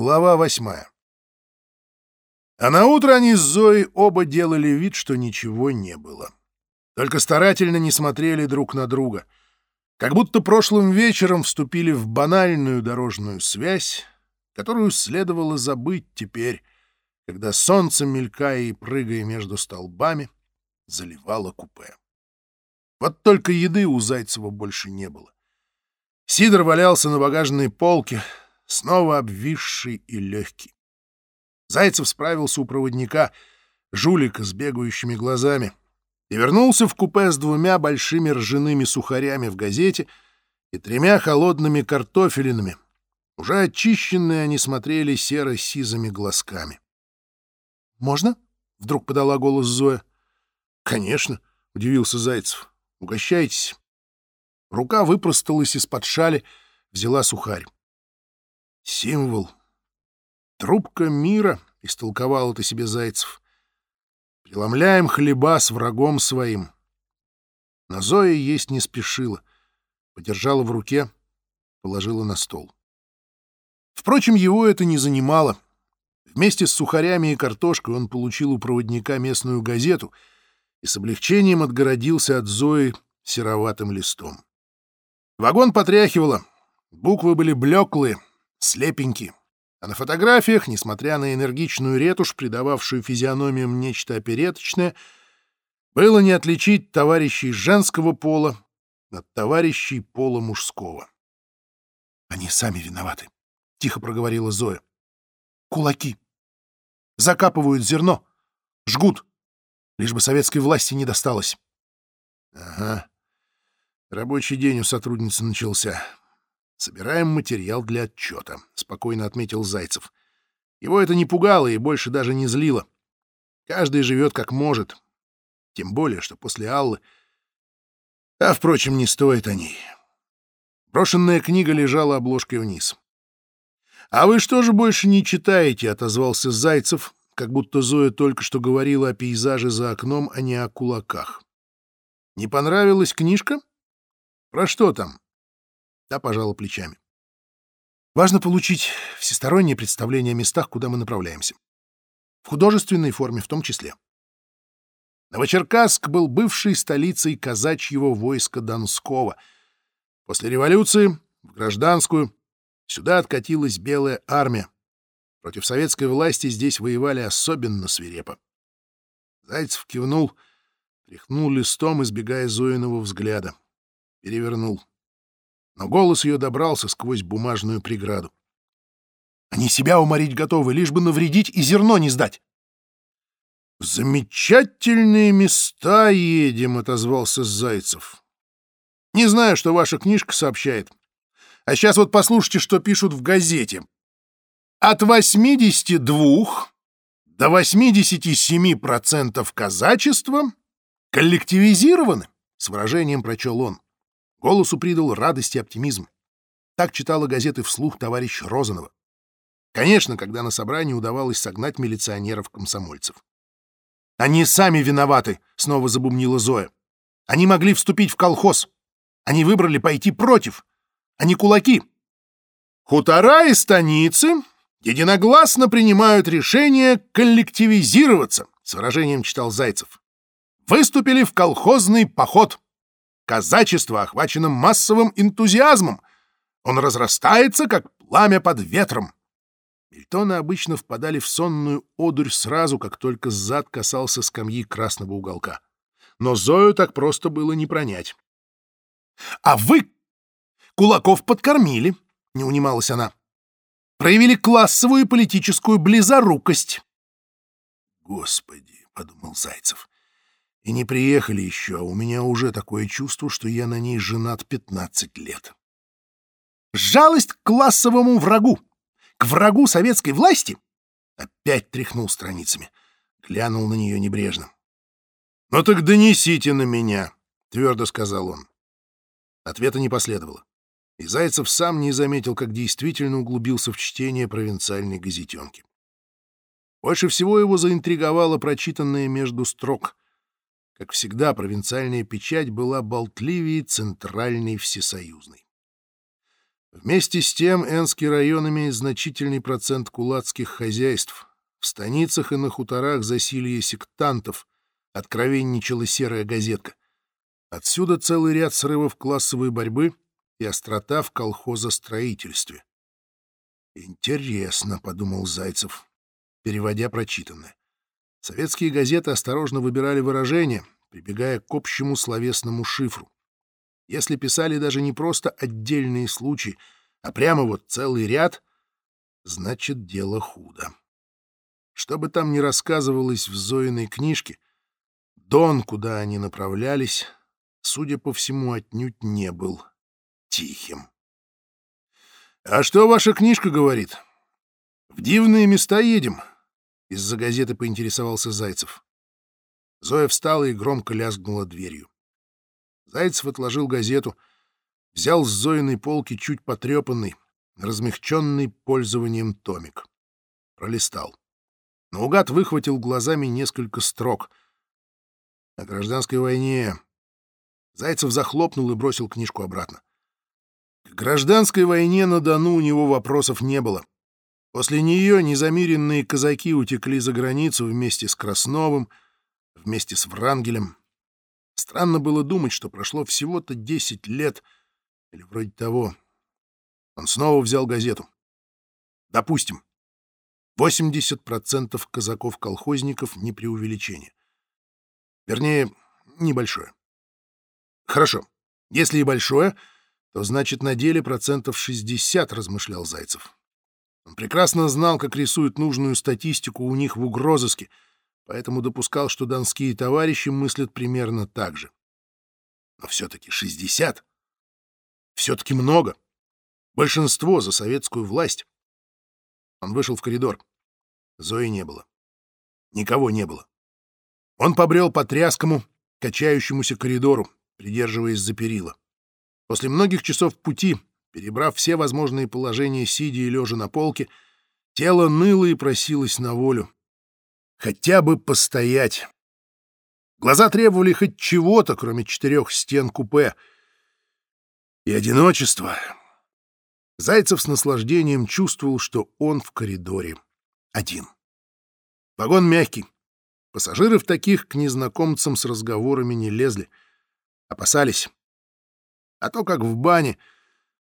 Глава восьмая. А на утро они с Зоей оба делали вид, что ничего не было. Только старательно не смотрели друг на друга. Как будто прошлым вечером вступили в банальную дорожную связь, которую следовало забыть теперь, когда солнце, мелькая и прыгая между столбами, заливало купе. Вот только еды у Зайцева больше не было. Сидор валялся на багажной полке, снова обвисший и легкий. Зайцев справился у проводника, жулика с бегающими глазами, и вернулся в купе с двумя большими ржаными сухарями в газете и тремя холодными картофелинами. Уже очищенные они смотрели серо-сизыми глазками. «Можно?» — вдруг подала голос Зоя. «Конечно», — удивился Зайцев. «Угощайтесь». Рука выпросталась из-под шали, взяла сухарь. Символ. Трубка мира, — истолковал это себе Зайцев. Преломляем хлеба с врагом своим. На Зоя есть не спешила. Подержала в руке, положила на стол. Впрочем, его это не занимало. Вместе с сухарями и картошкой он получил у проводника местную газету и с облегчением отгородился от Зои сероватым листом. Вагон потряхивало, буквы были блеклые, слепенькие. А на фотографиях, несмотря на энергичную ретушь, придававшую физиономиям нечто опереточное, было не отличить товарищей женского пола от товарищей пола мужского. «Они сами виноваты», — тихо проговорила Зоя. «Кулаки. Закапывают зерно, жгут, лишь бы советской власти не досталось». «Ага. Рабочий день у сотрудницы начался. «Собираем материал для отчета», — спокойно отметил Зайцев. Его это не пугало и больше даже не злило. Каждый живет как может. Тем более, что после Аллы... А, впрочем, не стоит о ней. Брошенная книга лежала обложкой вниз. «А вы что же больше не читаете?» — отозвался Зайцев, как будто Зоя только что говорила о пейзаже за окном, а не о кулаках. «Не понравилась книжка? Про что там?» Та пожала плечами. Важно получить всестороннее представление о местах, куда мы направляемся. В художественной форме в том числе. Новочеркасск был бывшей столицей казачьего войска Донского. После революции, в гражданскую, сюда откатилась Белая армия. Против советской власти здесь воевали особенно свирепо. Зайцев кивнул, тряхнул листом, избегая Зоиного взгляда. Перевернул но голос ее добрался сквозь бумажную преграду. Они себя уморить готовы, лишь бы навредить и зерно не сдать. — замечательные места едем, — отозвался Зайцев. — Не знаю, что ваша книжка сообщает. А сейчас вот послушайте, что пишут в газете. От 82 до 87% казачества коллективизированы, с выражением прочел он. Голосу придал радость и оптимизм. Так читала газеты вслух товарищ Розанова. Конечно, когда на собрании удавалось согнать милиционеров-комсомольцев. «Они сами виноваты», — снова забумнила Зоя. «Они могли вступить в колхоз. Они выбрали пойти против. Они кулаки». «Хутора и станицы единогласно принимают решение коллективизироваться», — с выражением читал Зайцев. «Выступили в колхозный поход». Казачество охвачено массовым энтузиазмом. Он разрастается, как пламя под ветром. Бельтоны обычно впадали в сонную одурь сразу, как только зад касался скамьи красного уголка. Но Зою так просто было не пронять. — А вы кулаков подкормили, — не унималась она. — Проявили классовую и политическую близорукость. — Господи, — подумал Зайцев, и не приехали еще, а у меня уже такое чувство, что я на ней женат 15 лет. Жалость к классовому врагу, к врагу советской власти? Опять тряхнул страницами, глянул на нее небрежно. «Ну так донесите на меня», — твердо сказал он. Ответа не последовало, и Зайцев сам не заметил, как действительно углубился в чтение провинциальной газетенки. Больше всего его заинтриговало прочитанное между строк — как всегда, провинциальная печать была болтливее центральной всесоюзной. Вместе с тем Энский район имеет значительный процент кулацких хозяйств. В станицах и на хуторах засилье сектантов, откровенничала серая газетка. Отсюда целый ряд срывов классовой борьбы и острота в колхозостроительстве. «Интересно», — подумал Зайцев, переводя прочитанное. Советские газеты осторожно выбирали выражения, прибегая к общему словесному шифру. Если писали даже не просто отдельные случаи, а прямо вот целый ряд, значит, дело худо. Что бы там ни рассказывалось в Зоиной книжке, Дон, куда они направлялись, судя по всему, отнюдь не был тихим. «А что ваша книжка говорит? В дивные места едем?» Из-за газеты поинтересовался Зайцев. Зоя встала и громко лязгнула дверью. Зайцев отложил газету, взял с Зоиной полки чуть потрепанный, размягченный пользованием томик. Пролистал. Наугад выхватил глазами несколько строк. О гражданской войне. Зайцев захлопнул и бросил книжку обратно. К гражданской войне на Дону у него вопросов не было. После нее незамиренные казаки утекли за границу вместе с Красновым, вместе с Врангелем. Странно было думать, что прошло всего-то десять лет, или вроде того. Он снова взял газету. Допустим, 80% казаков-колхозников не преувеличение. Вернее, небольшое. Хорошо, если и большое, то значит на деле процентов 60, размышлял Зайцев. Он прекрасно знал, как рисуют нужную статистику у них в угрозыске, поэтому допускал, что донские товарищи мыслят примерно так же. Но все-таки 60. Все-таки много. Большинство за советскую власть. Он вышел в коридор. Зои не было. Никого не было. Он побрел по тряскому, качающемуся коридору, придерживаясь за перила. После многих часов пути, перебрав все возможные положения, сидя и лежа на полке, тело ныло и просилось на волю. Хотя бы постоять. Глаза требовали хоть чего-то, кроме четырех стен купе. И одиночество. Зайцев с наслаждением чувствовал, что он в коридоре один. Вагон мягкий. Пассажиры в таких к незнакомцам с разговорами не лезли. Опасались. А то, как в бане,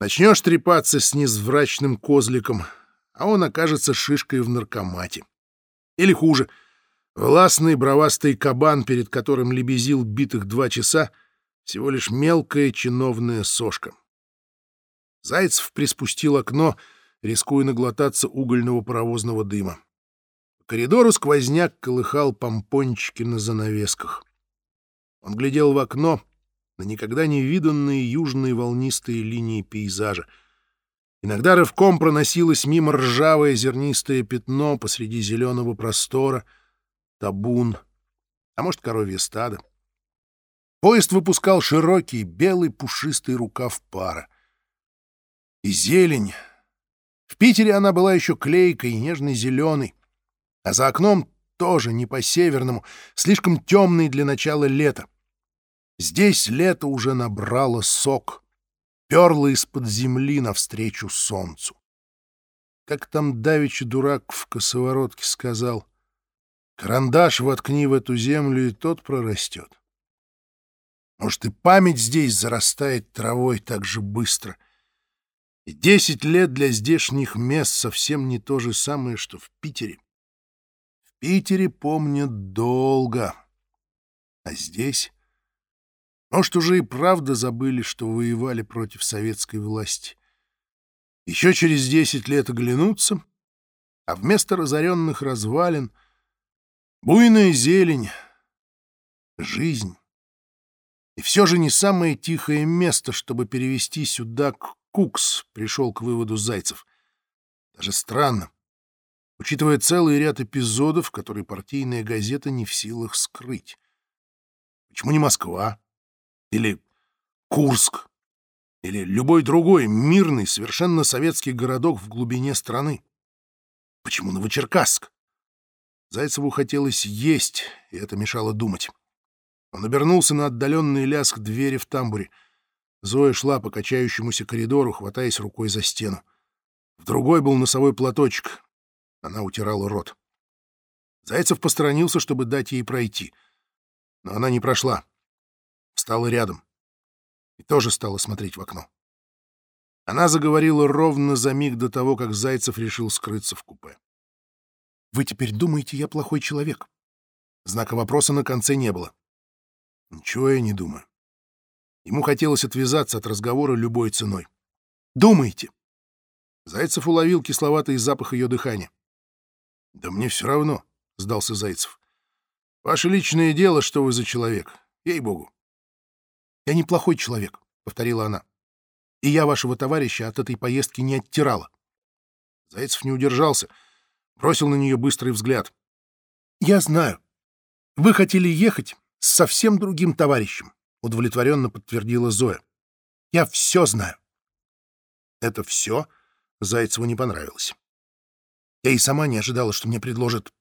начнешь трепаться с незврачным козликом, а он окажется шишкой в наркомате. Или хуже, властный бровастый кабан, перед которым лебезил битых два часа, всего лишь мелкая чиновная сошка. Зайцев приспустил окно, рискуя наглотаться угольного паровозного дыма. По коридору сквозняк колыхал помпончики на занавесках. Он глядел в окно — на никогда не виданные южные волнистые линии пейзажа. Иногда рывком проносилось мимо ржавое зернистое пятно посреди зеленого простора, табун, а может, коровье стадо. Поезд выпускал широкий, белый, пушистый рукав пара. И зелень. В Питере она была еще клейкой, нежно-зеленой, а за окном тоже не по-северному, слишком темный для начала лета. Здесь лето уже набрало сок, перло из-под земли навстречу солнцу. Как там давеча дурак в косоворотке сказал, «Карандаш воткни в эту землю, и тот прорастет». Может, и память здесь зарастает травой так же быстро. И десять лет для здешних мест совсем не то же самое, что в Питере. В Питере помнят долго, а здесь может, уже и правда забыли, что воевали против советской власти. Еще через десять лет оглянуться, а вместо разоренных развалин — буйная зелень, жизнь. И все же не самое тихое место, чтобы перевести сюда к Кукс, пришел к выводу Зайцев. Даже странно, учитывая целый ряд эпизодов, которые партийная газета не в силах скрыть. Почему не Москва? Или Курск, или любой другой мирный, совершенно советский городок в глубине страны. Почему Новочеркасск? Зайцеву хотелось есть, и это мешало думать. Он обернулся на отдаленный лязг двери в тамбуре. Зоя шла по качающемуся коридору, хватаясь рукой за стену. В другой был носовой платочек. Она утирала рот. Зайцев посторонился, чтобы дать ей пройти. Но она не прошла. Встала рядом. И тоже стала смотреть в окно. Она заговорила ровно за миг до того, как Зайцев решил скрыться в купе. «Вы теперь думаете, я плохой человек?» Знака вопроса на конце не было. «Ничего я не думаю». Ему хотелось отвязаться от разговора любой ценой. «Думаете?» Зайцев уловил кисловатый запах ее дыхания. «Да мне все равно», — сдался Зайцев. «Ваше личное дело, что вы за человек, ей-богу». «Я неплохой человек», — повторила она. «И я вашего товарища от этой поездки не оттирала». Зайцев не удержался, бросил на нее быстрый взгляд. «Я знаю. Вы хотели ехать с совсем другим товарищем», — удовлетворенно подтвердила Зоя. «Я все знаю». «Это все?» — Зайцеву не понравилось. Я и сама не ожидала, что мне предложат...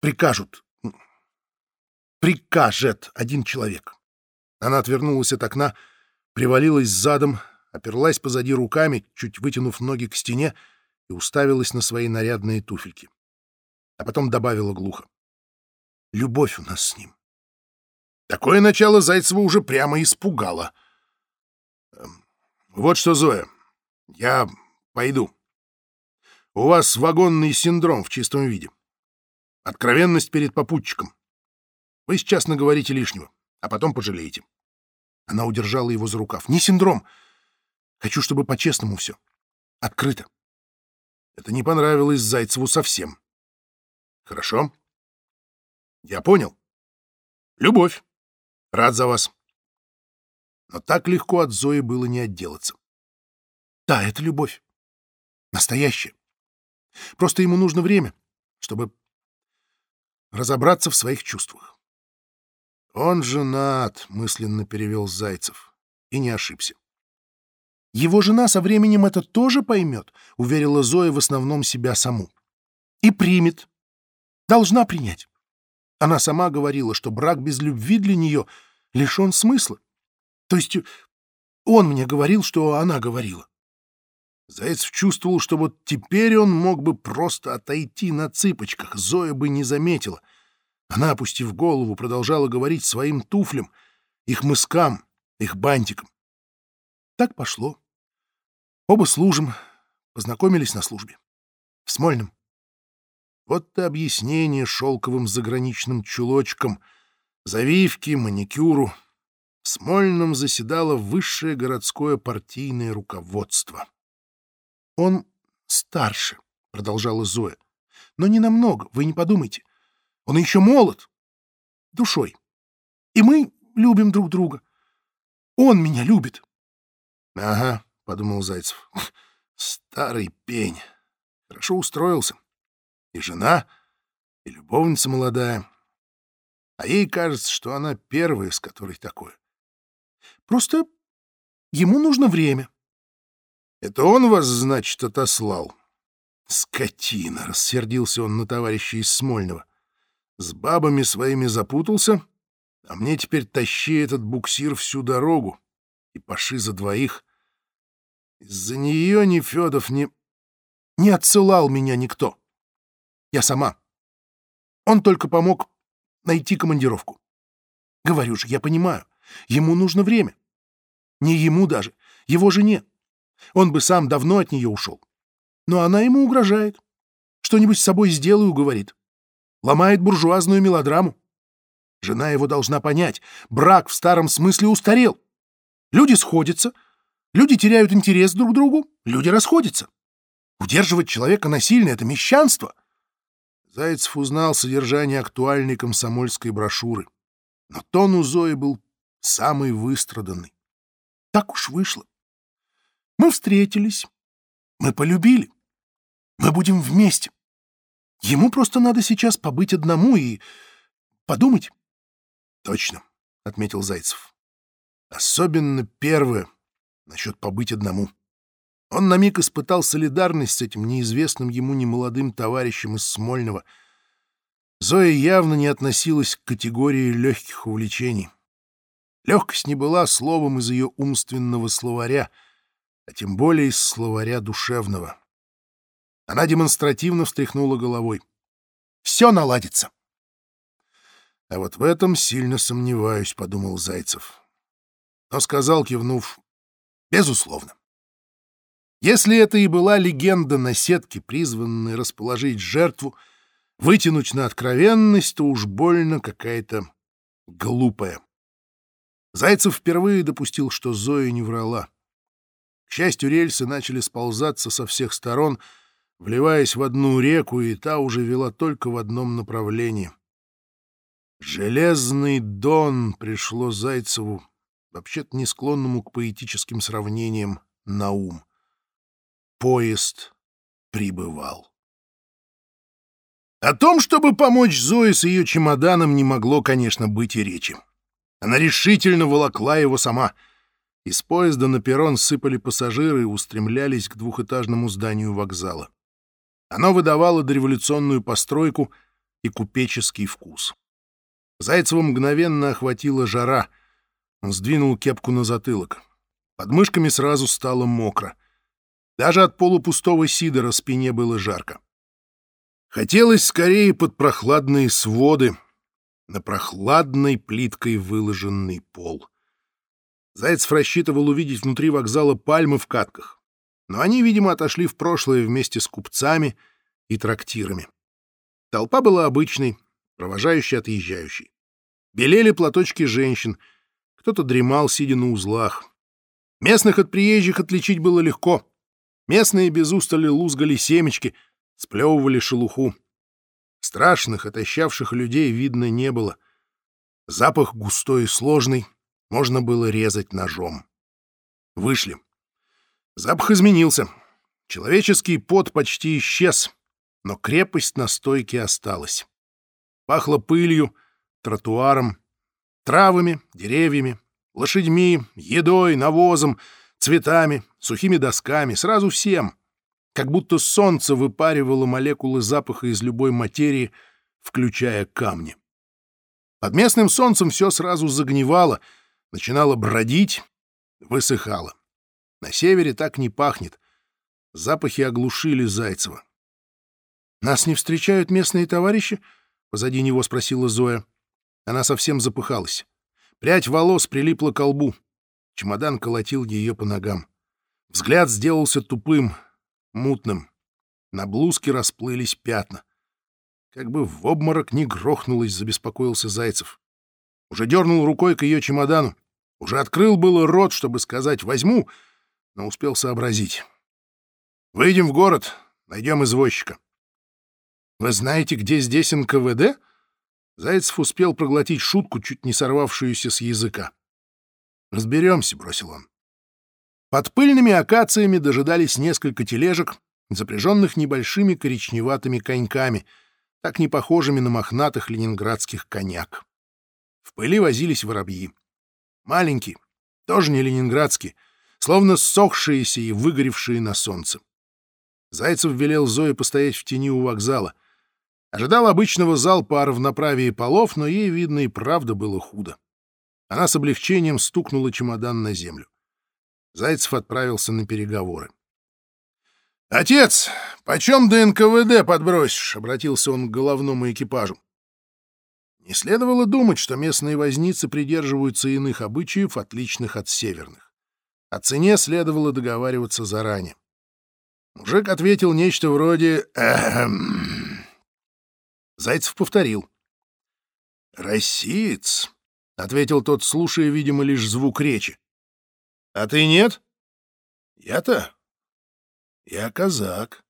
Прикажут. Прикажет один человек. Она отвернулась от окна, привалилась задом, оперлась позади руками, чуть вытянув ноги к стене, и уставилась на свои нарядные туфельки. А потом добавила глухо. «Любовь у нас с ним». Такое начало Зайцева уже прямо испугало. Эм, «Вот что, Зоя, я пойду. У вас вагонный синдром в чистом виде. Откровенность перед попутчиком. Вы сейчас наговорите лишнего, а потом пожалеете. Она удержала его за рукав. Не синдром. Хочу, чтобы по-честному все. Открыто. Это не понравилось Зайцеву совсем. Хорошо. Я понял. Любовь. Рад за вас. Но так легко от Зои было не отделаться. Да, это любовь. Настоящая. Просто ему нужно время, чтобы разобраться в своих чувствах. «Он женат», — мысленно перевел Зайцев, и не ошибся. «Его жена со временем это тоже поймет», — уверила Зоя в основном себя саму. «И примет. Должна принять. Она сама говорила, что брак без любви для нее лишен смысла. То есть он мне говорил, что она говорила. Заяц чувствовал, что вот теперь он мог бы просто отойти на цыпочках, Зоя бы не заметила. Она, опустив голову, продолжала говорить своим туфлям, их мыскам, их бантикам. Так пошло. Оба служим, познакомились на службе. В Смольном. Вот и объяснение шелковым заграничным чулочкам, завивки, маникюру. В Смольном заседало высшее городское партийное руководство. «Он старше», — продолжала Зоя. «Но не намного, вы не подумайте. Он еще молод. Душой. И мы любим друг друга. Он меня любит». «Ага», — подумал Зайцев. «Старый пень. Хорошо устроился. И жена, и любовница молодая. А ей кажется, что она первая, с которой такое. Просто ему нужно время». Это он вас, значит, отослал? Скотина! — рассердился он на товарища из Смольного. С бабами своими запутался, а мне теперь тащи этот буксир всю дорогу и паши за двоих. Из-за нее ни Федов, ни... Не отсылал меня никто. Я сама. Он только помог найти командировку. Говорю же, я понимаю, ему нужно время. Не ему даже, его жене. Он бы сам давно от нее ушел. Но она ему угрожает. Что-нибудь с собой сделаю, говорит. Ломает буржуазную мелодраму. Жена его должна понять. Брак в старом смысле устарел. Люди сходятся. Люди теряют интерес друг к другу. Люди расходятся. Удерживать человека насильно — это мещанство. Зайцев узнал содержание актуальной комсомольской брошюры. Но тон у Зои был самый выстраданный. Так уж вышло. Мы встретились. Мы полюбили. Мы будем вместе. Ему просто надо сейчас побыть одному и подумать. — Точно, — отметил Зайцев. Особенно первое, насчет побыть одному. Он на миг испытал солидарность с этим неизвестным ему немолодым товарищем из Смольного. Зоя явно не относилась к категории легких увлечений. Легкость не была словом из ее умственного словаря, а тем более из словаря душевного. Она демонстративно встряхнула головой. «Все наладится!» «А вот в этом сильно сомневаюсь», — подумал Зайцев. Но сказал, кивнув, «безусловно». Если это и была легенда на сетке, призванная расположить жертву, вытянуть на откровенность, то уж больно какая-то глупая. Зайцев впервые допустил, что Зоя не врала. К счастью, рельсы начали сползаться со всех сторон, вливаясь в одну реку, и та уже вела только в одном направлении. «Железный дон» пришло Зайцеву, вообще-то не склонному к поэтическим сравнениям, на ум. Поезд прибывал. О том, чтобы помочь Зое с ее чемоданом, не могло, конечно, быть и речи. Она решительно волокла его сама. Из поезда на перрон сыпали пассажиры и устремлялись к двухэтажному зданию вокзала. Оно выдавало дореволюционную постройку и купеческий вкус. Зайцева мгновенно охватила жара. Он сдвинул кепку на затылок. Под мышками сразу стало мокро. Даже от полупустого сидора спине было жарко. Хотелось скорее под прохладные своды, на прохладной плиткой выложенный пол. Зайцев рассчитывал увидеть внутри вокзала пальмы в катках, но они, видимо, отошли в прошлое вместе с купцами и трактирами. Толпа была обычной, провожающей отъезжающей. Белели платочки женщин, кто-то дремал, сидя на узлах. Местных от приезжих отличить было легко. Местные без устали лузгали семечки, сплевывали шелуху. Страшных, отощавших людей видно не было. Запах густой и сложный, можно было резать ножом. Вышли. Запах изменился. Человеческий пот почти исчез, но крепость на стойке осталась. Пахло пылью, тротуаром, травами, деревьями, лошадьми, едой, навозом, цветами, сухими досками, сразу всем — как будто солнце выпаривало молекулы запаха из любой материи, включая камни. Под местным солнцем все сразу загнивало, начинало бродить, высыхало. На севере так не пахнет. Запахи оглушили Зайцева. «Нас не встречают местные товарищи?» — позади него спросила Зоя. Она совсем запыхалась. Прядь волос прилипла к лбу. Чемодан колотил ее по ногам. Взгляд сделался тупым, мутным. На блузке расплылись пятна. Как бы в обморок не грохнулось, забеспокоился Зайцев. Уже дернул рукой к ее чемодану. Уже открыл было рот, чтобы сказать «возьму», но успел сообразить. «Выйдем в город, найдем извозчика». «Вы знаете, где здесь НКВД?» Зайцев успел проглотить шутку, чуть не сорвавшуюся с языка. «Разберемся», — бросил он. Под пыльными акациями дожидались несколько тележек, запряженных небольшими коричневатыми коньками, так не похожими на мохнатых ленинградских коняк. В пыли возились воробьи. Маленькие, тоже не ленинградские, словно ссохшиеся и выгоревшие на солнце. Зайцев велел Зое постоять в тени у вокзала. Ожидал обычного залпа о равноправии полов, но ей, видно, и правда было худо. Она с облегчением стукнула чемодан на землю. Зайцев отправился на переговоры. «Отец, почем до НКВД подбросишь?» — обратился он к головному экипажу. Не следовало думать, что местные возницы придерживаются иных обычаев, отличных от северных. О цене следовало договариваться заранее. Мужик ответил нечто вроде «Эхм». Зайцев повторил. «Россиец», — ответил тот, слушая, видимо, лишь звук речи. А ты нет? Я-то? Я казак.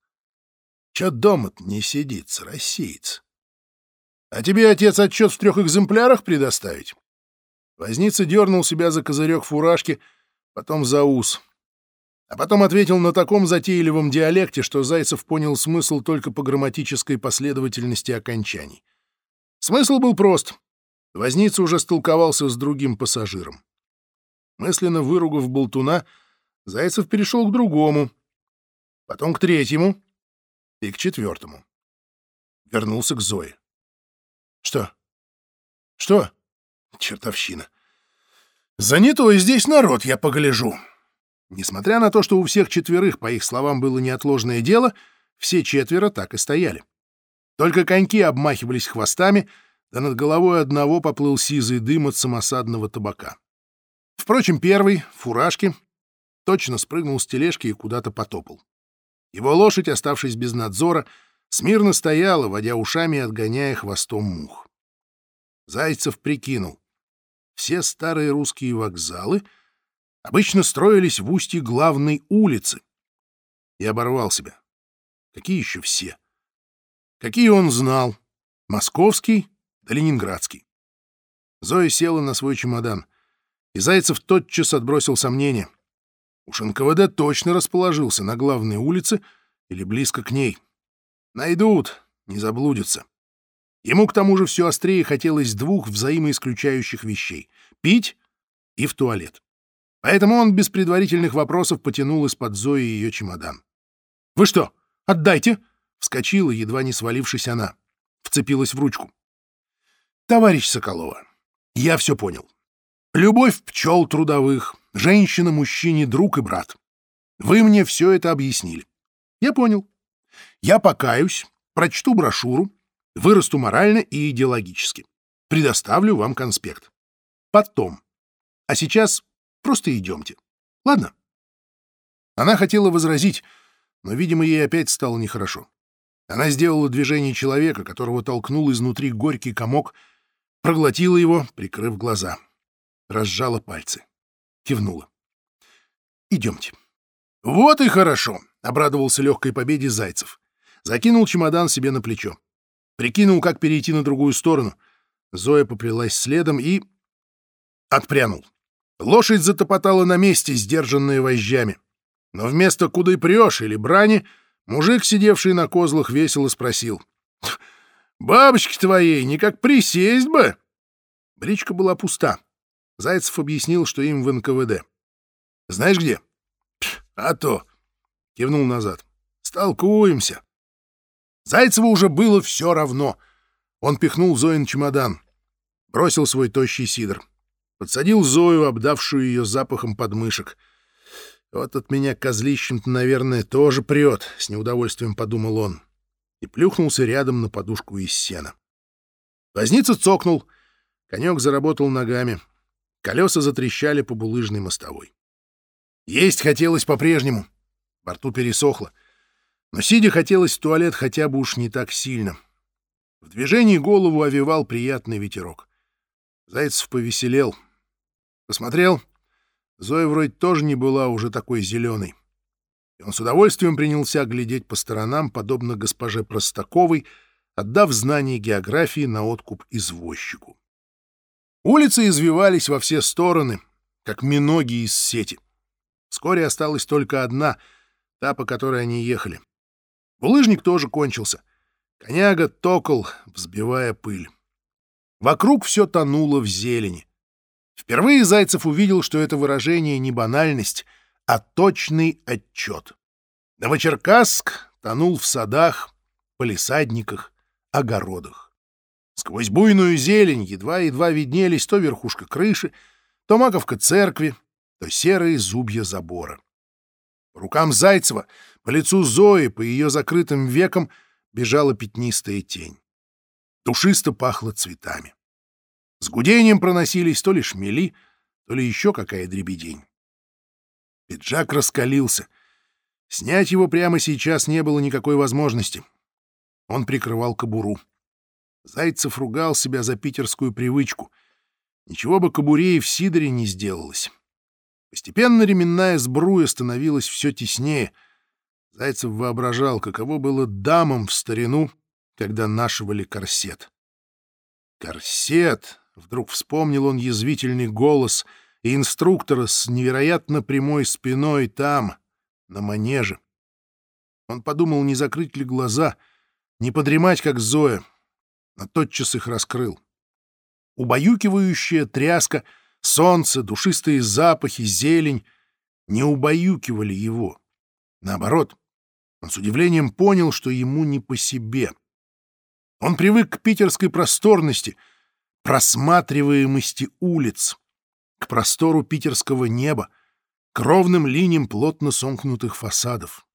Чё дома-то не сидится, россиец? А тебе, отец, отчет в трех экземплярах предоставить? Возница дернул себя за козырек фуражки, потом за ус. А потом ответил на таком затейливом диалекте, что Зайцев понял смысл только по грамматической последовательности окончаний. Смысл был прост. Возница уже столковался с другим пассажиром. Мысленно выругав болтуна, Зайцев перешел к другому, потом к третьему и к четвертому. Вернулся к Зое. «Что? Что?» «Чертовщина. Занятой здесь народ, я погляжу. Несмотря на то, что у всех четверых, по их словам, было неотложное дело, все четверо так и стояли. Только коньки обмахивались хвостами, да над головой одного поплыл сизый дым от самосадного табака. Впрочем, первый, в фуражке, точно спрыгнул с тележки и куда-то потопал. Его лошадь, оставшись без надзора, смирно стояла, водя ушами и отгоняя хвостом мух. Зайцев прикинул. Все старые русские вокзалы обычно строились в устье главной улицы. И оборвал себя. Какие еще все? Какие он знал? Московский да Ленинградский. Зоя села на свой чемодан, и Зайцев тотчас отбросил сомнения. Уж НКВД точно расположился на главной улице или близко к ней. Найдут, не заблудятся. Ему к тому же все острее хотелось двух взаимоисключающих вещей — пить и в туалет. Поэтому он без предварительных вопросов потянул из-под Зои ее чемодан. «Вы что, отдайте!» — вскочила, едва не свалившись она. Вцепилась в ручку. «Товарищ Соколова, я все понял. Любовь пчел трудовых, женщина мужчине друг и брат. Вы мне все это объяснили. Я понял. Я покаюсь, прочту брошюру, вырасту морально и идеологически. Предоставлю вам конспект. Потом. А сейчас просто идемте. Ладно? Она хотела возразить, но, видимо, ей опять стало нехорошо. Она сделала движение человека, которого толкнул изнутри горький комок, проглотила его, прикрыв глаза. Разжала пальцы. Кивнула. «Идемте». «Вот и хорошо», — обрадовался легкой победе Зайцев. Закинул чемодан себе на плечо. Прикинул, как перейти на другую сторону. Зоя поплелась следом и... Отпрянул. Лошадь затопотала на месте, сдержанная вожжами. Но вместо «куда прешь» или брани, мужик, сидевший на козлах, весело спросил. «Бабочки твоей, никак присесть бы!» Бричка была пуста. Зайцев объяснил, что им в НКВД. «Знаешь где?» «А то!» — кивнул назад. «Столкуемся!» Зайцеву уже было все равно. Он пихнул Зоин чемодан, бросил свой тощий сидр, подсадил Зою, обдавшую ее запахом подмышек. «Вот от меня козлищем-то, наверное, тоже прет», — с неудовольствием подумал он, и плюхнулся рядом на подушку из сена. Возница цокнул, конек заработал ногами, колеса затрещали по булыжной мостовой. Есть хотелось по-прежнему, во рту пересохло — но сидя хотелось в туалет хотя бы уж не так сильно. В движении голову овивал приятный ветерок. Зайцев повеселел. Посмотрел. Зоя вроде тоже не была уже такой зеленой. И он с удовольствием принялся глядеть по сторонам, подобно госпоже Простаковой, отдав знание географии на откуп извозчику. Улицы извивались во все стороны, как миноги из сети. Вскоре осталась только одна, та, по которой они ехали. Булыжник тоже кончился. Коняга токол, взбивая пыль. Вокруг все тонуло в зелени. Впервые Зайцев увидел, что это выражение не банальность, а точный отчет. Новочеркасск тонул в садах, полисадниках, огородах. Сквозь буйную зелень едва-едва виднелись то верхушка крыши, то маковка церкви, то серые зубья забора. По рукам Зайцева, по лицу Зои, по ее закрытым векам бежала пятнистая тень. Душисто пахло цветами. С гудением проносились то ли шмели, то ли еще какая дребедень. Пиджак раскалился. Снять его прямо сейчас не было никакой возможности. Он прикрывал кобуру. Зайцев ругал себя за питерскую привычку. Ничего бы кобуре и в Сидоре не сделалось. Постепенно ременная сбруя становилась все теснее. Зайцев воображал, каково было дамам в старину, когда нашивали корсет. «Корсет!» — вдруг вспомнил он язвительный голос и инструктора с невероятно прямой спиной там, на манеже. Он подумал, не закрыть ли глаза, не подремать, как Зоя, но тотчас их раскрыл. Убаюкивающая тряска — Солнце, душистые запахи, зелень не убаюкивали его. Наоборот, он с удивлением понял, что ему не по себе. Он привык к питерской просторности, просматриваемости улиц. к простору питерского неба, к ровным линиям плотно сомкнутых фасадов.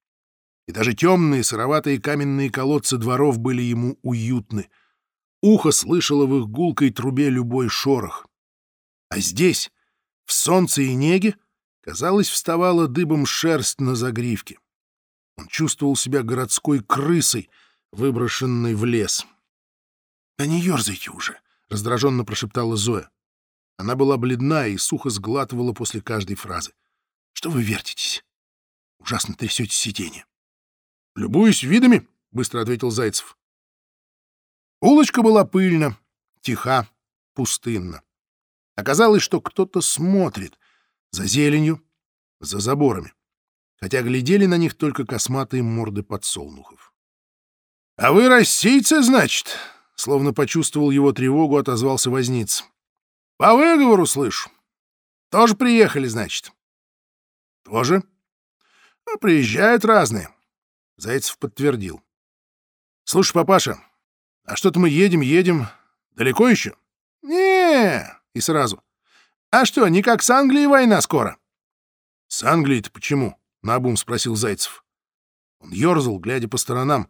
И даже темные сыроватые каменные колодцы дворов были ему уютны. Ухо слышало в их гулкой трубе любой шорох. А здесь, в солнце и неге, казалось, вставала дыбом шерсть на загривке. Он чувствовал себя городской крысой, выброшенной в лес. — Да не ерзайте уже, — раздраженно прошептала Зоя. Она была бледна и сухо сглатывала после каждой фразы. — Что вы вертитесь? Ужасно трясете сиденье. — Любуюсь видами, — быстро ответил Зайцев. Улочка была пыльна, тиха, пустынна. Оказалось, что кто-то смотрит за зеленью, за заборами, хотя глядели на них только косматые морды подсолнухов. — А вы российцы, значит? — словно почувствовал его тревогу, отозвался возниц. — По выговору слышу. Тоже приехали, значит? — Тоже? Ну, приезжают разные. Зайцев подтвердил. — Слушай, папаша, а что-то мы едем, едем. Далеко еще? — Не, и сразу. — А что, не как с Англией война скоро? — С Англией-то почему? — наобум спросил Зайцев. Он ерзал, глядя по сторонам.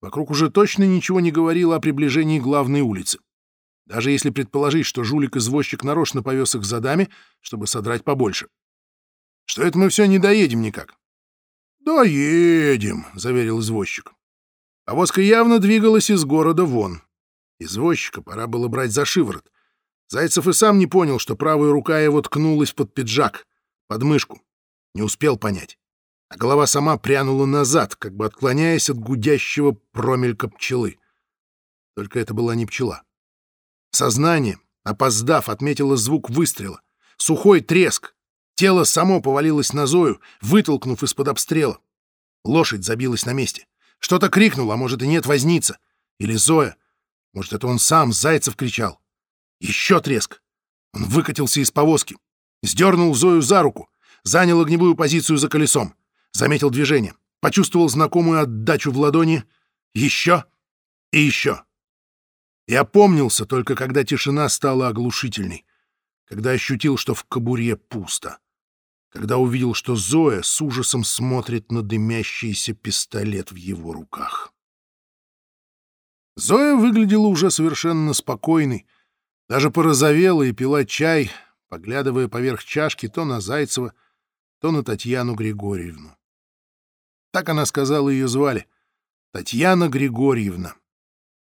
Вокруг уже точно ничего не говорило о приближении главной улицы. Даже если предположить, что жулик-извозчик нарочно повез их за дами, чтобы содрать побольше. Что это мы все не доедем никак? — Доедем, — заверил извозчик. Повозка явно двигалась из города вон. Извозчика пора было брать за шиворот. Зайцев и сам не понял, что правая рука его ткнулась под пиджак, под мышку. Не успел понять. А голова сама прянула назад, как бы отклоняясь от гудящего промелька пчелы. Только это была не пчела. Сознание, опоздав, отметило звук выстрела. Сухой треск. Тело само повалилось на Зою, вытолкнув из-под обстрела. Лошадь забилась на месте. Что-то крикнул, а может и нет, возница. Или Зоя. Может, это он сам, Зайцев кричал. Еще треск. Он выкатился из повозки. Сдернул Зою за руку. Занял огневую позицию за колесом. Заметил движение. Почувствовал знакомую отдачу в ладони. Еще и еще. И опомнился только, когда тишина стала оглушительной. Когда ощутил, что в кобуре пусто. Когда увидел, что Зоя с ужасом смотрит на дымящийся пистолет в его руках. Зоя выглядела уже совершенно спокойной, даже порозовела и пила чай, поглядывая поверх чашки то на Зайцева, то на Татьяну Григорьевну. Так она сказала, ее звали — Татьяна Григорьевна.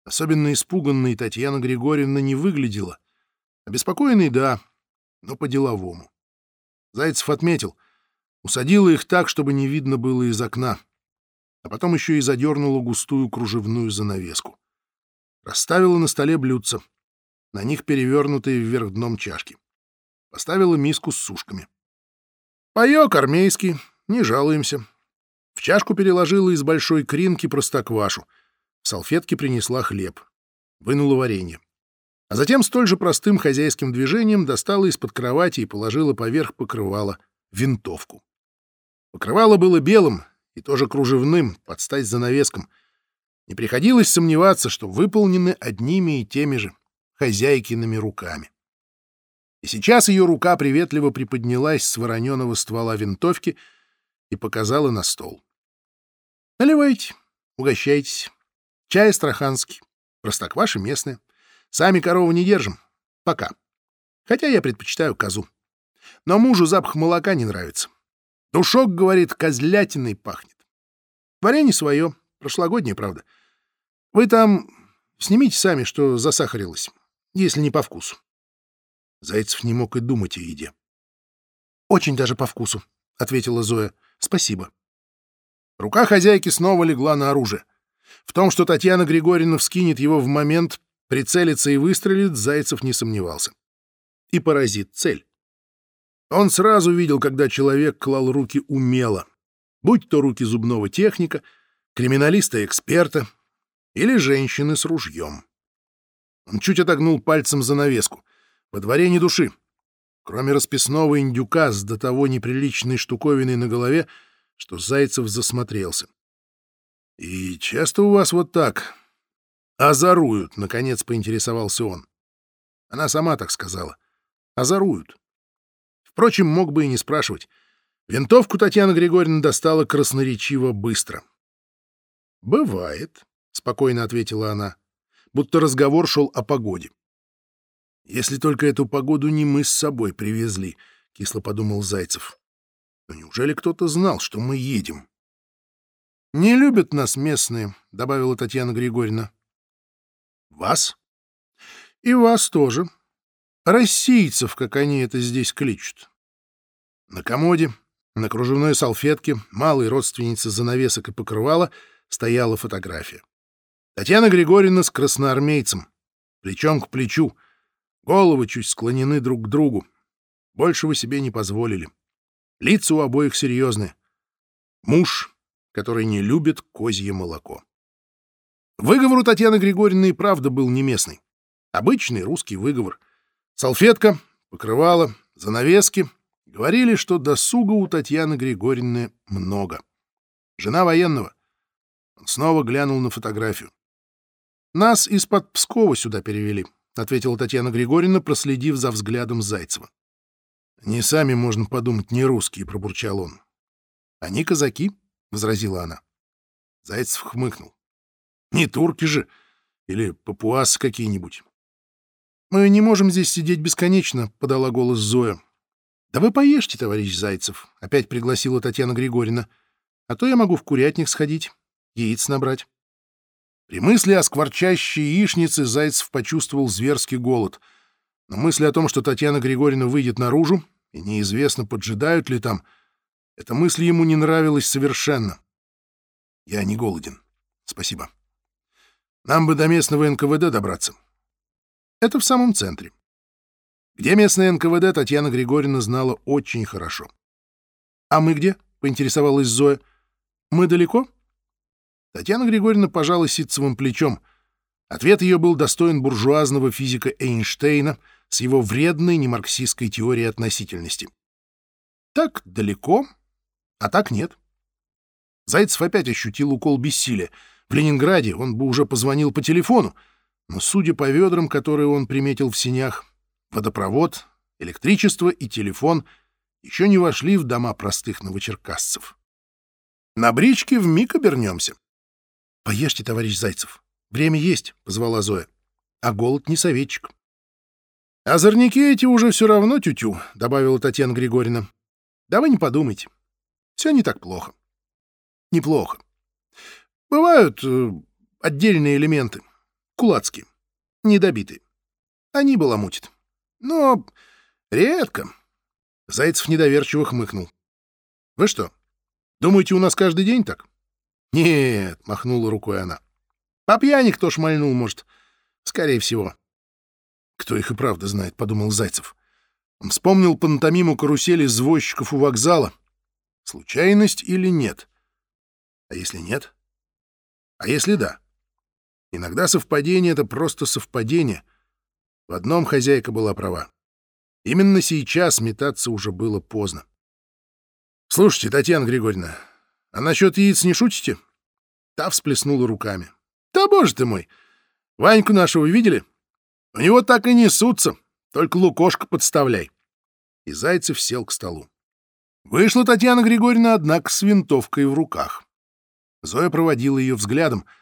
Особенно испуганной Татьяна Григорьевна не выглядела. Обеспокоенной — да, но по-деловому. Зайцев отметил, усадила их так, чтобы не видно было из окна, а потом еще и задернула густую кружевную занавеску. Расставила на столе блюдца, на них перевернутые вверх дном чашки. Поставила миску с сушками. Паёк армейский, не жалуемся. Чашку переложила из большой кринки простоквашу, в салфетке принесла хлеб, вынула варенье. А затем столь же простым хозяйским движением достала из-под кровати и положила поверх покрывала винтовку. Покрывало было белым и тоже кружевным, под стать занавеском. Не приходилось сомневаться, что выполнены одними и теми же хозяйкиными руками. И сейчас ее рука приветливо приподнялась с вороненого ствола винтовки и показала на стол. «Наливайте, угощайтесь. Чай астраханский, простокваша местная. Сами корову не держим. Пока. Хотя я предпочитаю козу. Но мужу запах молока не нравится. Душок, говорит, козлятиной пахнет. Варенье свое, прошлогоднее, правда. Вы там снимите сами, что засахарилось, если не по вкусу. Зайцев не мог и думать о еде. «Очень даже по вкусу», — ответила Зоя. «Спасибо». Рука хозяйки снова легла на оружие. В том, что Татьяна Григорьевна вскинет его в момент, Прицелится и выстрелит, Зайцев не сомневался. И поразит цель. Он сразу видел, когда человек клал руки умело, будь то руки зубного техника, криминалиста-эксперта или женщины с ружьем. Он чуть отогнул пальцем занавеску. Во дворе ни души. Кроме расписного индюка с до того неприличной штуковиной на голове, что Зайцев засмотрелся. «И часто у вас вот так «Озоруют», — наконец поинтересовался он. Она сама так сказала. «Озоруют». Впрочем, мог бы и не спрашивать. Винтовку Татьяна Григорьевна достала красноречиво быстро. «Бывает», — спокойно ответила она, будто разговор шел о погоде. «Если только эту погоду не мы с собой привезли», — кисло подумал Зайцев. «Но неужели кто-то знал, что мы едем?» «Не любят нас местные», — добавила Татьяна Григорьевна. «Вас?» «И вас тоже. Российцев, как они это здесь кличут. На комоде, на кружевной салфетке, малой родственнице занавесок и покрывала, стояла фотография. Татьяна Григорьевна с красноармейцем, плечом к плечу, головы чуть склонены друг к другу. Большего себе не позволили. Лица у обоих серьезные. Муж, который не любит козье молоко. Выговор у Татьяны Григорьевны и правда был не местный. Обычный русский выговор — Салфетка, покрывало, занавески говорили, что досуга у Татьяны Григорьевны много. Жена военного. Он снова глянул на фотографию. «Нас из-под Пскова сюда перевели», — ответила Татьяна Григорьевна, проследив за взглядом Зайцева. «Не сами, можно подумать, не русские», — пробурчал он. «Они казаки», — возразила она. Зайцев хмыкнул. «Не турки же, или папуасы какие-нибудь. «Мы не можем здесь сидеть бесконечно», — подала голос Зоя. «Да вы поешьте, товарищ Зайцев», — опять пригласила Татьяна Григорьевна. «А то я могу в курятник сходить, яиц набрать». При мысли о скворчащей яичнице Зайцев почувствовал зверский голод. Но мысль о том, что Татьяна Григорьевна выйдет наружу, и неизвестно, поджидают ли там, эта мысль ему не нравилась совершенно. «Я не голоден. Спасибо. Нам бы до местного НКВД добраться». Это в самом центре. Где местное НКВД, Татьяна Григорьевна знала очень хорошо. «А мы где?» — поинтересовалась Зоя. «Мы далеко?» Татьяна Григорьевна пожала ситцевым плечом. Ответ ее был достоин буржуазного физика Эйнштейна с его вредной немарксистской теорией относительности. Так далеко, а так нет. Зайцев опять ощутил укол бессилия. В Ленинграде он бы уже позвонил по телефону, но, судя по ведрам, которые он приметил в синях, водопровод, электричество и телефон еще не вошли в дома простых новочеркасцев. На бричке вмиг обернемся. — Поешьте, товарищ Зайцев. Время есть, — позвала Зоя. — А голод не советчик. — Озорники эти уже все равно тютю, -тю, — добавила Татьяна Григорьевна. — Да вы не подумайте. Все не так плохо. Неплохо. Бывают э, отдельные элементы кулацкие, недобитые. Они баламутят. Но редко. Зайцев недоверчиво хмыкнул. — Вы что, думаете, у нас каждый день так? — Нет, — махнула рукой она. — По пьяни кто шмальнул, может. Скорее всего. — Кто их и правда знает, — подумал Зайцев. Он вспомнил пантомиму карусели извозчиков у вокзала. Случайность или нет? А если нет? А если да? — Иногда совпадение — это просто совпадение. В одном хозяйка была права. Именно сейчас метаться уже было поздно. «Слушайте, Татьяна Григорьевна, а насчет яиц не шутите?» Та всплеснула руками. «Да боже ты мой! Ваньку нашего видели? У него так и несутся, только лукошко подставляй». И Зайцев сел к столу. Вышла Татьяна Григорьевна, однако, с винтовкой в руках. Зоя проводила ее взглядом —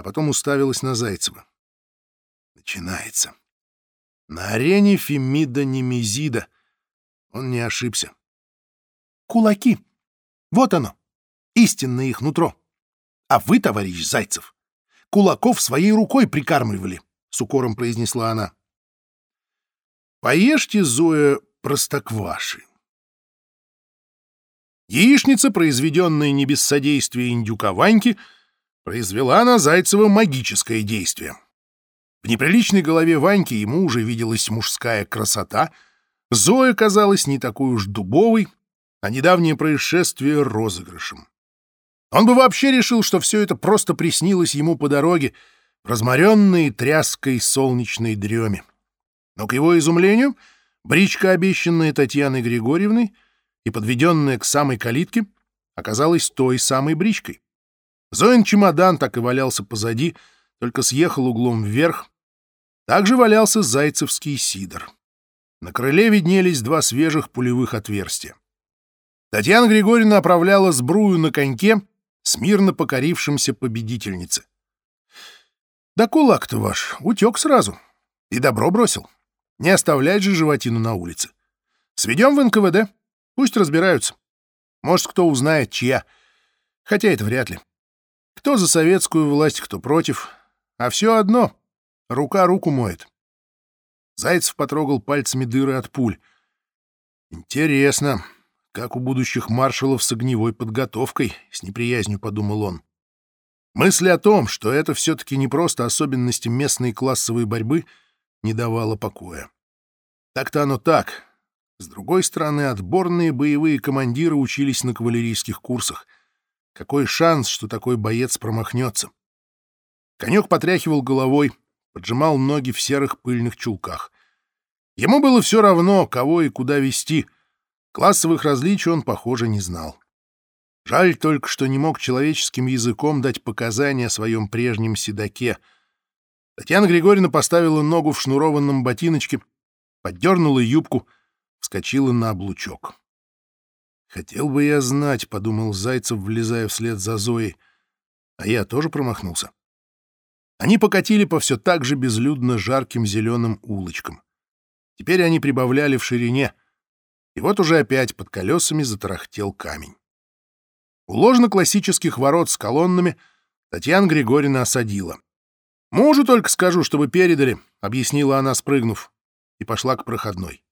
а потом уставилась на Зайцева. Начинается. На арене Фемида Немезида. Он не ошибся. Кулаки. Вот оно. Истинное их нутро. А вы, товарищ Зайцев, кулаков своей рукой прикармливали, — с укором произнесла она. Поешьте, Зоя, простокваши. Яичница, произведенная не без содействия индюка Ваньки, — произвела на Зайцева магическое действие. В неприличной голове Ваньки ему уже виделась мужская красота, Зоя казалась не такой уж дубовой, а недавнее происшествие — розыгрышем. Он бы вообще решил, что все это просто приснилось ему по дороге, разморенной тряской солнечной дреме. Но, к его изумлению, бричка, обещанная Татьяной Григорьевной и подведенная к самой калитке, оказалась той самой бричкой. Зоин чемодан так и валялся позади, только съехал углом вверх. Также валялся зайцевский сидор. На крыле виднелись два свежих пулевых отверстия. Татьяна Григорьевна оправляла сбрую на коньке, смирно покорившимся победительнице. «Да кулак-то ваш утек сразу. И добро бросил. Не оставлять же животину на улице. Сведем в НКВД. Пусть разбираются. Может, кто узнает, чья. Хотя это вряд ли. Кто за советскую власть, кто против. А все одно. Рука руку моет. Зайцев потрогал пальцами дыры от пуль. Интересно, как у будущих маршалов с огневой подготовкой, с неприязнью подумал он. Мысль о том, что это все-таки не просто особенности местной классовой борьбы, не давала покоя. Так-то оно так. С другой стороны, отборные боевые командиры учились на кавалерийских курсах. Какой шанс, что такой боец промахнется? Конек потряхивал головой, поджимал ноги в серых пыльных чулках. Ему было все равно, кого и куда вести. Классовых различий он, похоже, не знал. Жаль только, что не мог человеческим языком дать показания о своем прежнем седаке. Татьяна Григорьевна поставила ногу в шнурованном ботиночке, поддернула юбку, вскочила на облучок. «Хотел бы я знать», — подумал Зайцев, влезая вслед за Зоей. А я тоже промахнулся. Они покатили по все так же безлюдно жарким зеленым улочкам. Теперь они прибавляли в ширине. И вот уже опять под колесами затарахтел камень. У ложно-классических ворот с колоннами Татьяна Григорьевна осадила. «Мужу только скажу, чтобы передали», — объяснила она, спрыгнув, и пошла к проходной.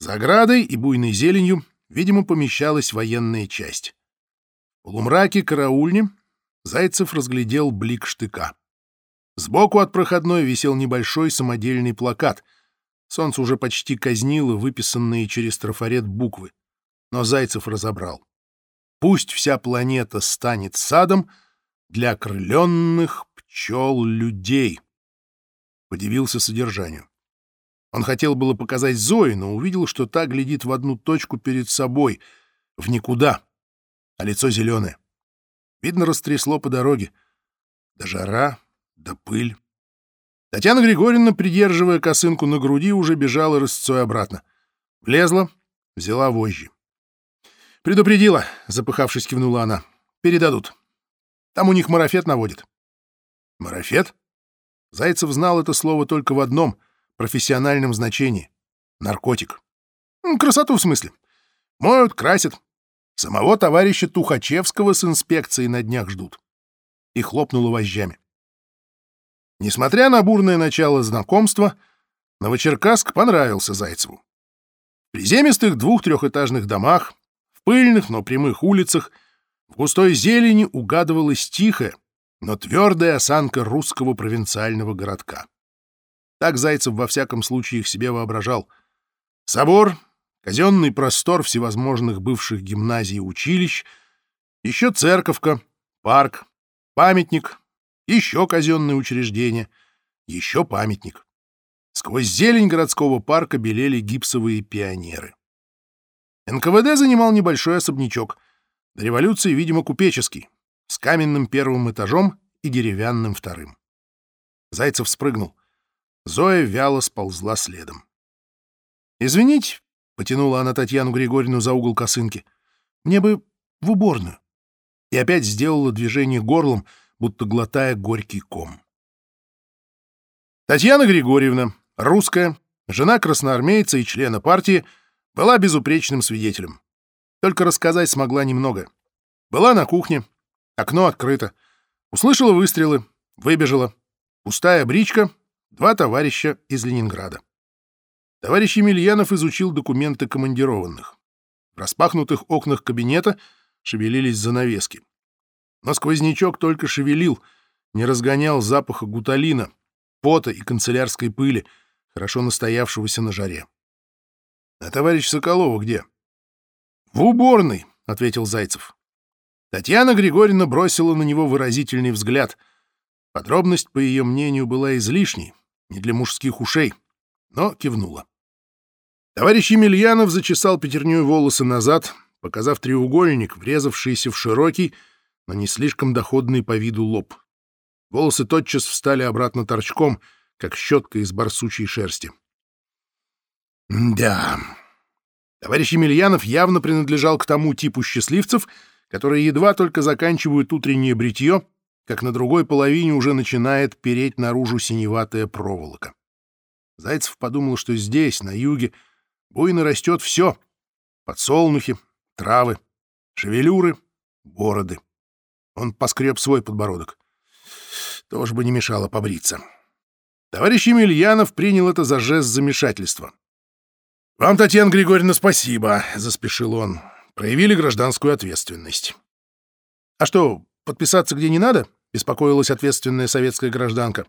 За оградой и буйной зеленью, видимо, помещалась военная часть. В полумраке караульни Зайцев разглядел блик штыка. Сбоку от проходной висел небольшой самодельный плакат. Солнце уже почти казнило выписанные через трафарет буквы. Но Зайцев разобрал. «Пусть вся планета станет садом для окрыленных пчел-людей». Подивился содержанию. Он хотел было показать Зои, но увидел, что та глядит в одну точку перед собой, в никуда, а лицо зеленое. Видно, растрясло по дороге. Да жара, да пыль. Татьяна Григорьевна, придерживая косынку на груди, уже бежала рысцой обратно. Влезла, взяла вожжи. «Предупредила», — запыхавшись, кивнула она. «Передадут. Там у них марафет наводит». «Марафет?» Зайцев знал это слово только в одном профессиональном значении — наркотик. Красоту в смысле. Моют, красят. Самого товарища Тухачевского с инспекцией на днях ждут. И хлопнула вожжами. Несмотря на бурное начало знакомства, Новочеркасск понравился Зайцеву. В приземистых двух-трехэтажных домах, пыльных, но прямых улицах, в густой зелени угадывалась тихая, но твердая осанка русского провинциального городка. Так Зайцев во всяком случае их себе воображал. Собор, казенный простор всевозможных бывших гимназий и училищ, еще церковка, парк, памятник, еще казенное учреждение, еще памятник. Сквозь зелень городского парка белели гипсовые пионеры. НКВД занимал небольшой особнячок. До революции, видимо, купеческий, с каменным первым этажом и деревянным вторым. Зайцев спрыгнул. Зоя вяло сползла следом. «Извините», — потянула она Татьяну Григорьевну за угол косынки, — «мне бы в уборную». И опять сделала движение горлом, будто глотая горький ком. Татьяна Григорьевна, русская, жена красноармейца и члена партии, была безупречным свидетелем. Только рассказать смогла немного. Была на кухне, окно открыто. Услышала выстрелы, выбежала. Пустая бричка, два товарища из Ленинграда. Товарищ Емельянов изучил документы командированных. В распахнутых окнах кабинета шевелились занавески но сквознячок только шевелил, не разгонял запаха гуталина, пота и канцелярской пыли, хорошо настоявшегося на жаре. — А товарищ Соколова где? — В уборной, — ответил Зайцев. Татьяна Григорьевна бросила на него выразительный взгляд. Подробность, по ее мнению, была излишней, не для мужских ушей, но кивнула. Товарищ Емельянов зачесал пятерней волосы назад, показав треугольник, врезавшийся в широкий, но не слишком доходный по виду лоб. Волосы тотчас встали обратно торчком, как щетка из барсучьей шерсти. Да. Товарищ Емельянов явно принадлежал к тому типу счастливцев, которые едва только заканчивают утреннее бритье, как на другой половине уже начинает переть наружу синеватая проволока. Зайцев подумал, что здесь, на юге, буйно растет все — подсолнухи, травы, шевелюры, бороды. Он поскреб свой подбородок. Тоже бы не мешало побриться. Товарищ Емельянов принял это за жест замешательства. «Вам, Татьяна Григорьевна, спасибо», — заспешил он. «Проявили гражданскую ответственность». «А что, подписаться где не надо?» — беспокоилась ответственная советская гражданка.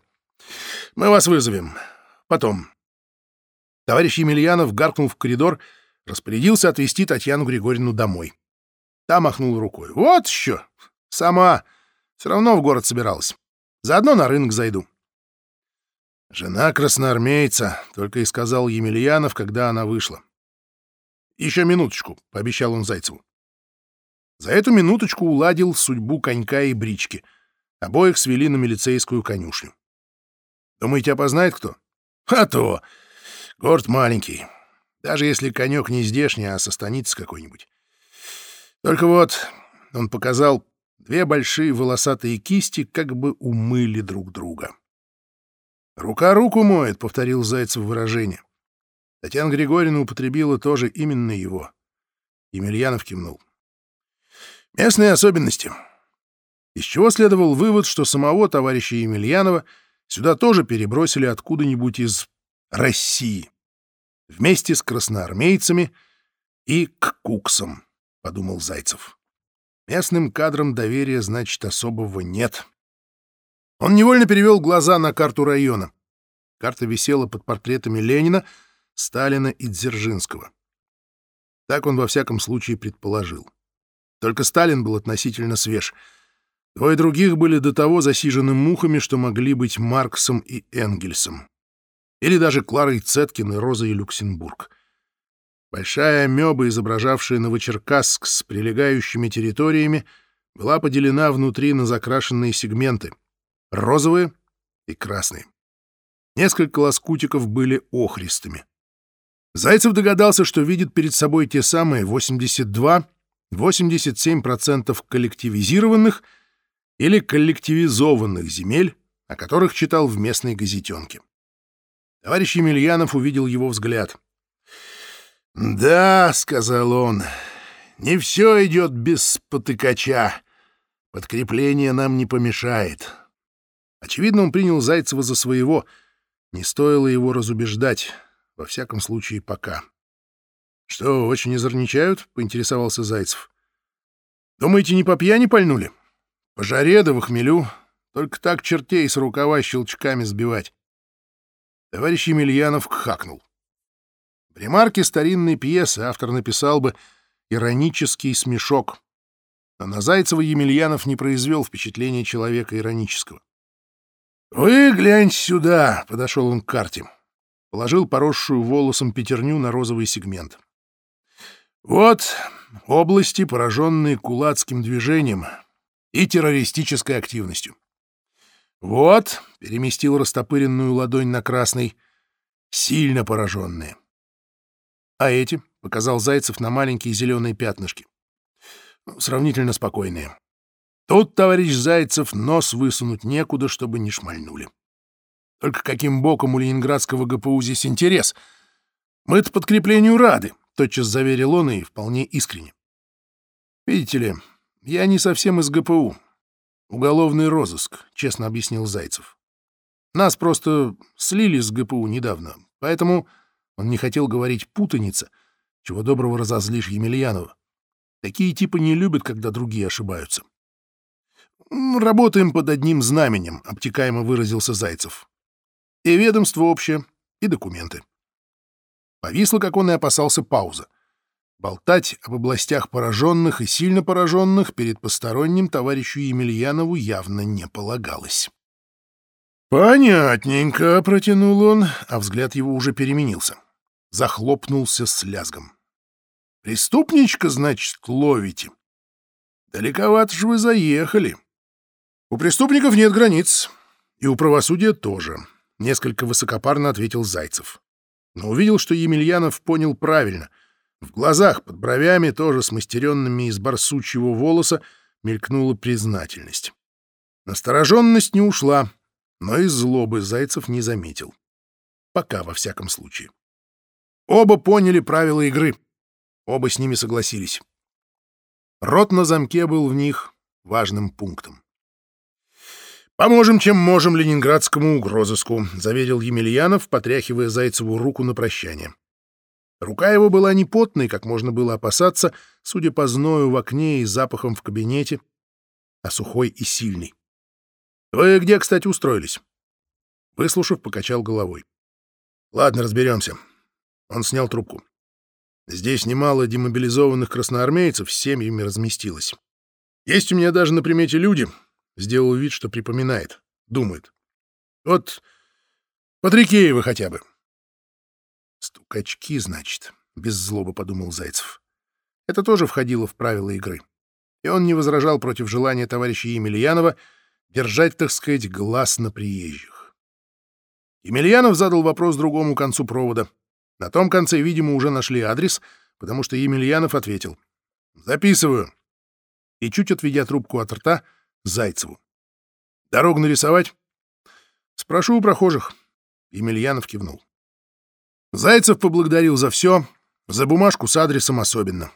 «Мы вас вызовем. Потом». Товарищ Емельянов гаркнул в коридор, распорядился отвезти Татьяну Григорьевну домой. Та махнула рукой. «Вот еще! Сама! Все равно в город собиралась. Заодно на рынок зайду». «Жена красноармейца», — только и сказал Емельянов, когда она вышла. «Еще минуточку», — пообещал он Зайцеву. За эту минуточку уладил судьбу конька и брички. Обоих свели на милицейскую конюшню. «Думаете, опознает кто?» «А то! Город маленький. Даже если конек не здешний, а со станицы какой-нибудь. Только вот он показал две большие волосатые кисти, как бы умыли друг друга. «Рука руку моет», — повторил Зайцев выражение. Татьяна Григорьевна употребила тоже именно его. Емельянов кивнул. «Местные особенности». Из чего следовал вывод, что самого товарища Емельянова сюда тоже перебросили откуда-нибудь из России. Вместе с красноармейцами и к куксам, — подумал Зайцев. Местным кадрам доверия, значит, особого нет. Он невольно перевел глаза на карту района. Карта висела под портретами Ленина, Сталина и Дзержинского. Так он во всяком случае предположил. Только Сталин был относительно свеж. Двое других были до того засижены мухами, что могли быть Марксом и Энгельсом. Или даже Кларой Цеткин и Розой Люксембург. Большая амеба, изображавшая Новочеркасск с прилегающими территориями, была поделена внутри на закрашенные сегменты — розовые и красные. Несколько лоскутиков были охристыми. Зайцев догадался, что видит перед собой те самые 82-87% коллективизированных или коллективизованных земель, о которых читал в местной газетенке. Товарищ Емельянов увидел его взгляд. «Да», — сказал он, — «не все идет без спотыкача. Подкрепление нам не помешает. Очевидно, он принял Зайцева за своего. Не стоило его разубеждать, во всяком случае, пока. — Что, очень озорничают? — поинтересовался Зайцев. — Думаете, не по пьяни пальнули? По жаре да хмелю. Только так чертей с рукава щелчками сбивать. Товарищ Емельянов хакнул. В ремарке старинной пьесы автор написал бы «иронический смешок». Но на Зайцева Емельянов не произвел впечатления человека иронического. «Вы гляньте сюда!» — подошел он к карте. Положил поросшую волосом пятерню на розовый сегмент. «Вот области, пораженные кулацким движением и террористической активностью. Вот, — переместил растопыренную ладонь на красный, — сильно пораженные. А эти, — показал Зайцев на маленькие зеленые пятнышки, — сравнительно спокойные. Тут, товарищ Зайцев, нос высунуть некуда, чтобы не шмальнули. Только каким боком у ленинградского ГПУ здесь интерес? Мы-то подкреплению рады, — тотчас заверил он и вполне искренне. Видите ли, я не совсем из ГПУ. Уголовный розыск, — честно объяснил Зайцев. Нас просто слили с ГПУ недавно, поэтому он не хотел говорить «путаница», чего доброго разозлишь Емельянова. Такие типы не любят, когда другие ошибаются. «Работаем под одним знаменем», — обтекаемо выразился Зайцев. «И ведомство общее, и документы». Повисла, как он и опасался, пауза. Болтать об областях пораженных и сильно пораженных перед посторонним товарищу Емельянову явно не полагалось. «Понятненько», — протянул он, а взгляд его уже переменился. Захлопнулся с лязгом. «Преступничка, значит, ловите? Далековато же вы заехали». У преступников нет границ. И у правосудия тоже, — несколько высокопарно ответил Зайцев. но увидел, что Емельянов понял правильно. В глазах под бровями, тоже смастеренными из барсучьего волоса, мелькнула признательность. Настороженность не ушла, но из злобы Зайцев не заметил. Пока, во всяком случае. Оба поняли правила игры. Оба с ними согласились. Рот на замке был в них важным пунктом. «Поможем, чем можем ленинградскому угрозыску», — заверил Емельянов, потряхивая Зайцеву руку на прощание. Рука его была не как можно было опасаться, судя по зною в окне и запахам в кабинете, а сухой и сильный. «Вы где, кстати, устроились?» Выслушав, покачал головой. «Ладно, разберемся». Он снял трубку. Здесь немало демобилизованных красноармейцев с семьями разместилось. Есть у меня даже на примете люди, Сделал вид, что припоминает. Думает. Вот Патрикеева хотя бы. Стукачки, значит, без злобы подумал Зайцев. Это тоже входило в правила игры. И он не возражал против желания товарища Емельянова держать, так сказать, глаз на приезжих. Емельянов задал вопрос другому концу провода. На том конце, видимо, уже нашли адрес, потому что Емельянов ответил. «Записываю». И чуть отведя трубку от рта, Зайцеву. «Дорогу нарисовать?» «Спрошу у прохожих». Емельянов кивнул. Зайцев поблагодарил за все, за бумажку с адресом особенно.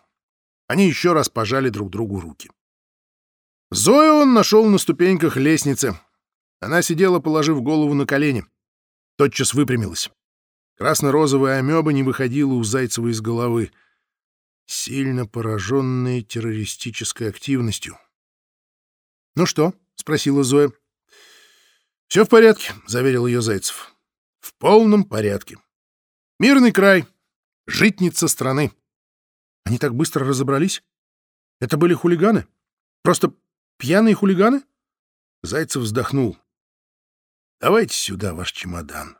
Они еще раз пожали друг другу руки. Зою он нашел на ступеньках лестницы. Она сидела, положив голову на колени. Тотчас выпрямилась. Красно-розовая амеба не выходила у Зайцева из головы. Сильно пораженная террористической активностью. «Ну что?» — спросила Зоя. «Все в порядке», — заверил ее Зайцев. «В полном порядке. Мирный край. Житница страны». «Они так быстро разобрались? Это были хулиганы? Просто пьяные хулиганы?» Зайцев вздохнул. «Давайте сюда ваш чемодан».